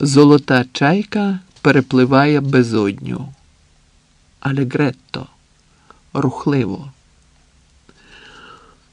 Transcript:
Золота чайка перепливає безодню. Алегретто, рухливо.